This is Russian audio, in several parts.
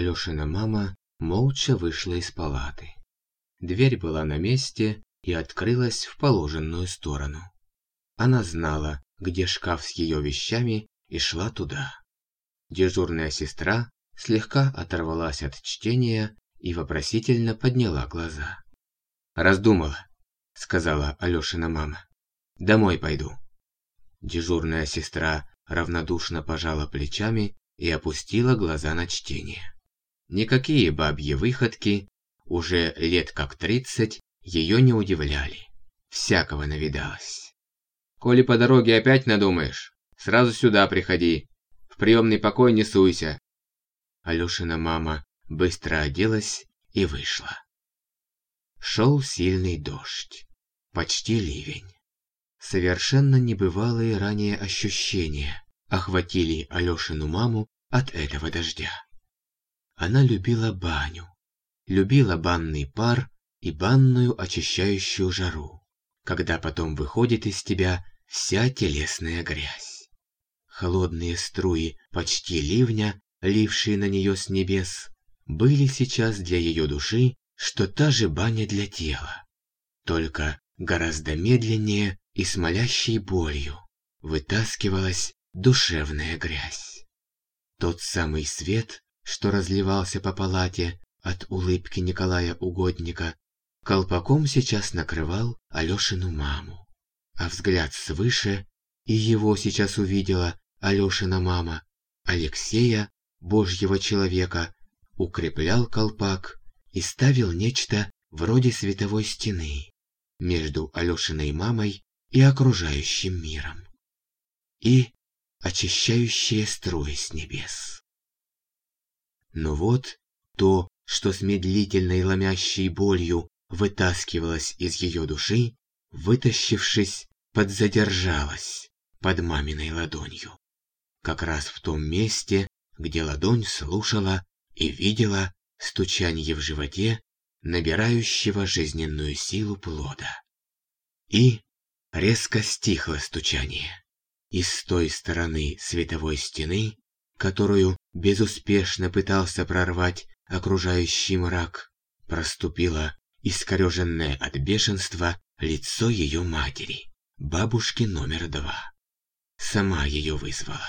Алешина мама молча вышла из палаты. Дверь была на месте и открылась в положенную сторону. Она знала, где шкаф с ее вещами, и шла туда. Дежурная сестра слегка оторвалась от чтения и вопросительно подняла глаза. «Раздумала», — сказала Алешина мама. «Домой пойду». Дежурная сестра равнодушно пожала плечами и опустила глаза на чтение. Никакие бабьи выходки, уже лет как тридцать, ее не удивляли. Всякого навидалась. «Коли по дороге опять надумаешь, сразу сюда приходи. В приемный покой не суйся». Алешина мама быстро оделась и вышла. Шел сильный дождь, почти ливень. Совершенно небывалые ранее ощущения охватили Алешину маму от этого дождя. Она любила баню, любила банный пар и банную очищающую жару, когда потом выходит из тебя вся телесная грязь. Холодные струи почти ливня, лившие на нее с небес, были сейчас для ее души, что та же баня для тела, только гораздо медленнее и с молящей болью вытаскивалась душевная грязь. Тот самый свет, что разливался по палате от улыбки Николая Угодника, колпаком сейчас накрывал Алешину маму. А взгляд свыше, и его сейчас увидела Алешина мама, Алексея, Божьего человека, укреплял колпак и ставил нечто вроде световой стены между Алешиной мамой и окружающим миром. И очищающие струи с небес. Но вот то, что с медлительной ломящей болью вытаскивалось из ее души, вытащившись, подзадержалось под маминой ладонью. Как раз в том месте, где ладонь слушала и видела стучанье в животе, набирающего жизненную силу плода. И резко стихло стучание. И с той стороны световой стены, которую безуспешно пытался прорвать окружающий мрак, проступило искореженное от бешенства лицо ее матери, бабушки номер два. Сама ее вызвала.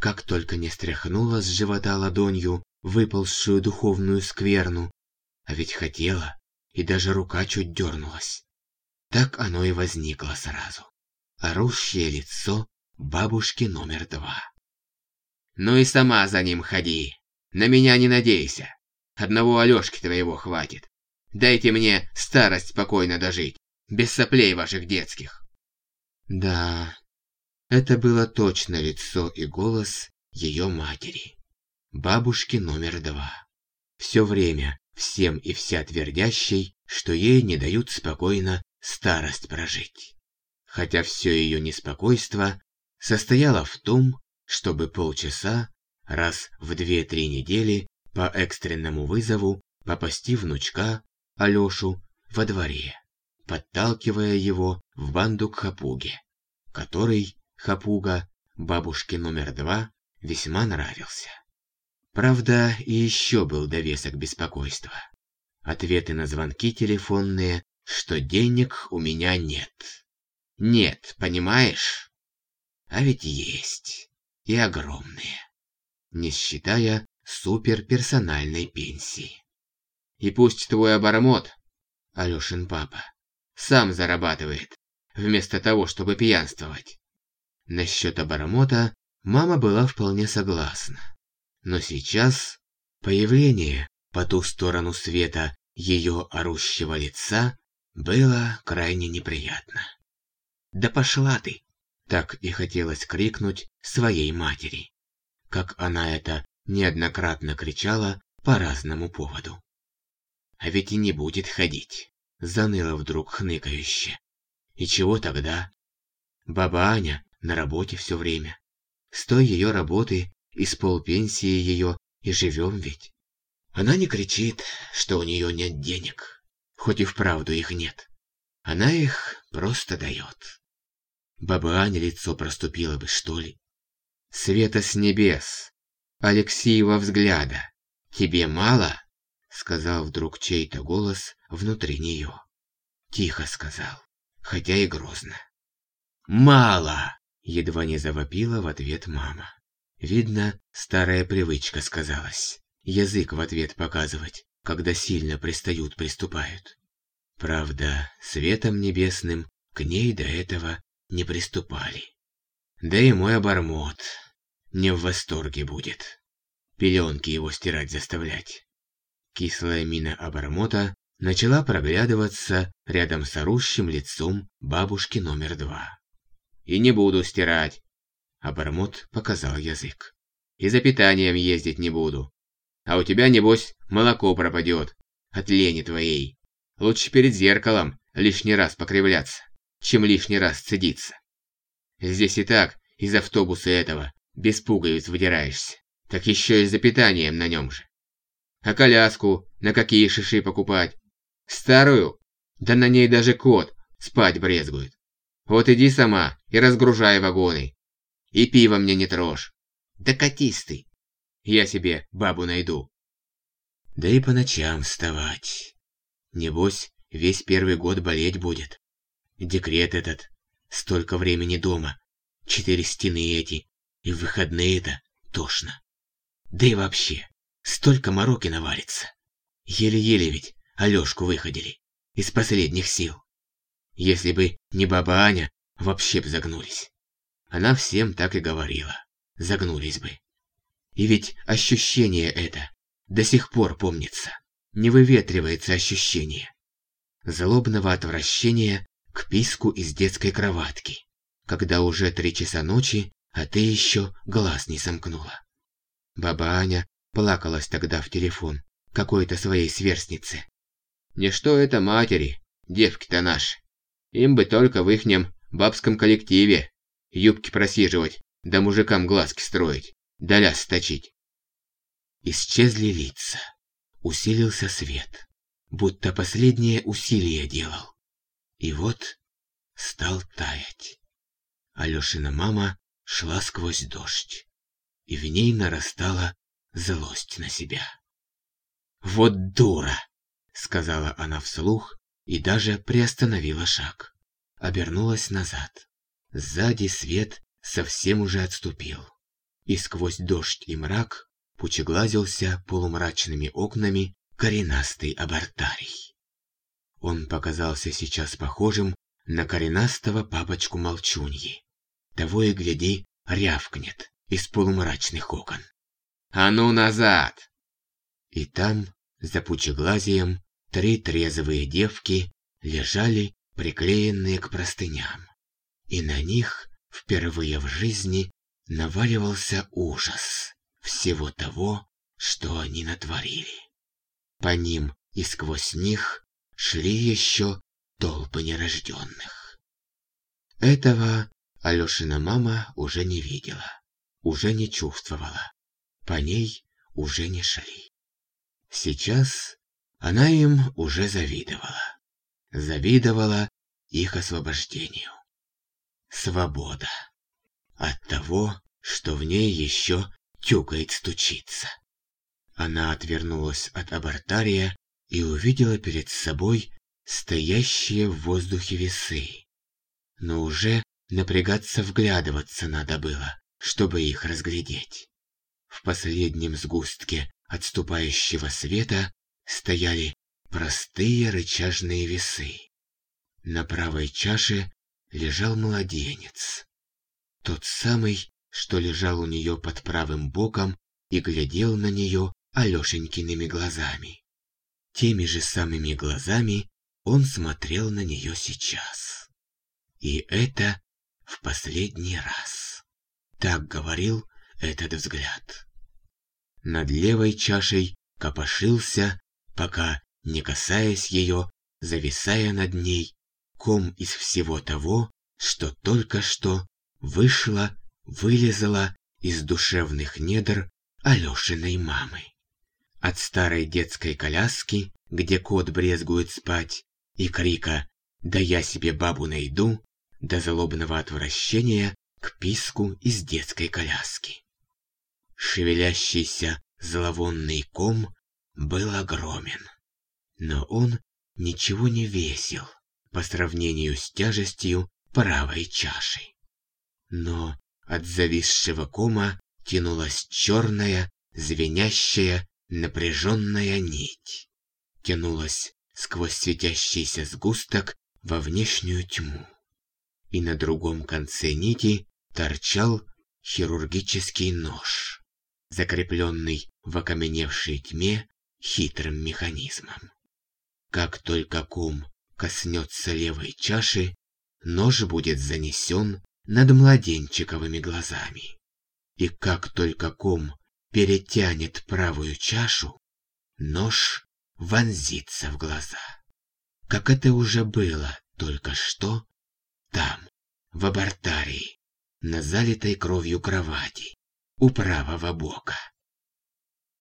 Как только не стряхнула с живота ладонью выползшую духовную скверну, а ведь хотела, и даже рука чуть дернулась. Так оно и возникло сразу. Орущее лицо бабушки номер два. «Ну и сама за ним ходи. На меня не надейся. Одного Алешки твоего хватит. Дайте мне старость спокойно дожить, без соплей ваших детских». Да, это было точно лицо и голос ее матери, бабушки номер два. Все время всем и вся твердящей, что ей не дают спокойно старость прожить. Хотя все ее неспокойство состояло в том, чтобы полчаса раз в две-три недели по экстренному вызову попасти внучка, Алешу, во дворе, подталкивая его в банду к Хапуге, который, Хапуга, бабушке номер два, весьма нравился. Правда, и еще был довесок беспокойства. Ответы на звонки телефонные, что денег у меня нет. Нет, понимаешь? А ведь есть. И огромные. Не считая суперперсональной пенсии. И пусть твой обормот, Алешин папа, сам зарабатывает, вместо того, чтобы пьянствовать. Насчет обормота мама была вполне согласна. Но сейчас появление по ту сторону света ее орущего лица было крайне неприятно. «Да пошла ты!» Так и хотелось крикнуть своей матери, как она это неоднократно кричала по разному поводу. А ведь и не будет ходить, заныла вдруг хныкающе. И чего тогда? Баба Аня на работе все время. С той ее работы и с полпенсии ее и живем ведь. Она не кричит, что у нее нет денег, хоть и вправду их нет. Она их просто дает. Баба Аня лицо проступило бы, что ли. Света с небес, Алексеева взгляда, «Тебе мало?» — сказал вдруг чей-то голос внутри нее. Тихо сказал, хотя и грозно. «Мало!» — едва не завопила в ответ мама. Видно, старая привычка сказалась. Язык в ответ показывать, когда сильно пристают, приступают. Правда, светом небесным к ней до этого не приступали. Да и мой обормот не в восторге будет. Пеленки его стирать заставлять. Кислая мина обормота начала проглядываться рядом с орущим лицом бабушки номер два. «И не буду стирать!» Обормот показал язык. «И за питанием ездить не буду. А у тебя, небось, молоко пропадет. От лени твоей. Лучше перед зеркалом лишний раз покривляться, чем лишний раз цедиться. Здесь и так из автобуса этого без пуговиц выдираешься. Так еще и за питанием на нем же. А коляску на какие шиши покупать? Старую? Да на ней даже кот спать брезгует. Вот иди сама и разгружай вагоны. И пиво мне не трожь. Да катись ты. Я себе бабу найду. Да и по ночам вставать. Небось, весь первый год болеть будет. Декрет этот. Столько времени дома. Четыре стены эти. И в выходные-то тошно. Да и вообще, столько мороки наварится. Еле-еле ведь Алёшку выходили. Из последних сил. Если бы не баба Аня, вообще б загнулись. Она всем так и говорила. Загнулись бы. И ведь ощущение это до сих пор помнится. Не выветривается ощущение. Злобного отвращения к писку из детской кроватки, когда уже три часа ночи, а ты еще глаз не сомкнула. Баба Аня плакалась тогда в телефон какой-то своей сверстнице. Не что это матери, девки-то наши. Им бы только в ихнем бабском коллективе юбки просиживать, да мужикам глазки строить, да ляс сточить. Исчезли лица. Усилился свет, будто последнее усилие делал. И вот стал таять. Алешина мама шла сквозь дождь и в ней нарастала злость на себя. «Вот дура!» — сказала она вслух и даже приостановила шаг. Обернулась назад. Сзади свет совсем уже отступил, и сквозь дождь и мрак пучеглазился полумрачными окнами коренастый абортарий. Он показался сейчас похожим на коренастого папочку Молчуньи. Того и гляди, рявкнет, из полумрачных окон. «А ну назад!» И там, за пучеглазием, три трезвые девки лежали, приклеенные к простыням. И на них впервые в жизни наваливался ужас всего того, что они натворили. По ним и сквозь них шли еще толпы нерожденных. Этого Алешина мама уже не видела уже не чувствовала. По ней уже не шли. Сейчас она им уже завидовала. Завидовала их освобождению. Свобода. От того, что в ней еще тюкает стучится. Она отвернулась от абортария и увидела перед собой стоящие в воздухе весы. Но уже напрягаться вглядываться надо было, чтобы их разглядеть. В последнем сгустке отступающего света стояли простые рычажные весы. На правой чаше лежал младенец. Тот самый, что лежал у нее под правым боком и глядел на нее Алешенькиными глазами. Теми же самыми глазами он смотрел на нее сейчас. И это в последний раз. Так говорил этот взгляд. Над левой чашей копошился, пока, не касаясь ее, зависая над ней, ком из всего того, что только что вышло, вылезало из душевных недр Алешиной мамы. От старой детской коляски, где кот брезгует спать, и крика «Да я себе бабу найду!» до злобного отвращения к писку из детской коляски. Шевелящийся зловонный ком был огромен. Но он ничего не весил по сравнению с тяжестью правой чаши. Но от зависшего кома тянулась черная, звенящая, напряженная нить. Тянулась сквозь светящийся сгусток во внешнюю тьму. И на другом конце нити торчал хирургический нож, закрепленный в окаменевшей тьме хитрым механизмом. Как только ком коснется левой чаши, нож будет занесен над младенчиковыми глазами. И как только ком перетянет правую чашу, нож вонзится в глаза. Как это уже было только что там, в абортарии, на залитой кровью кровати, у правого бока.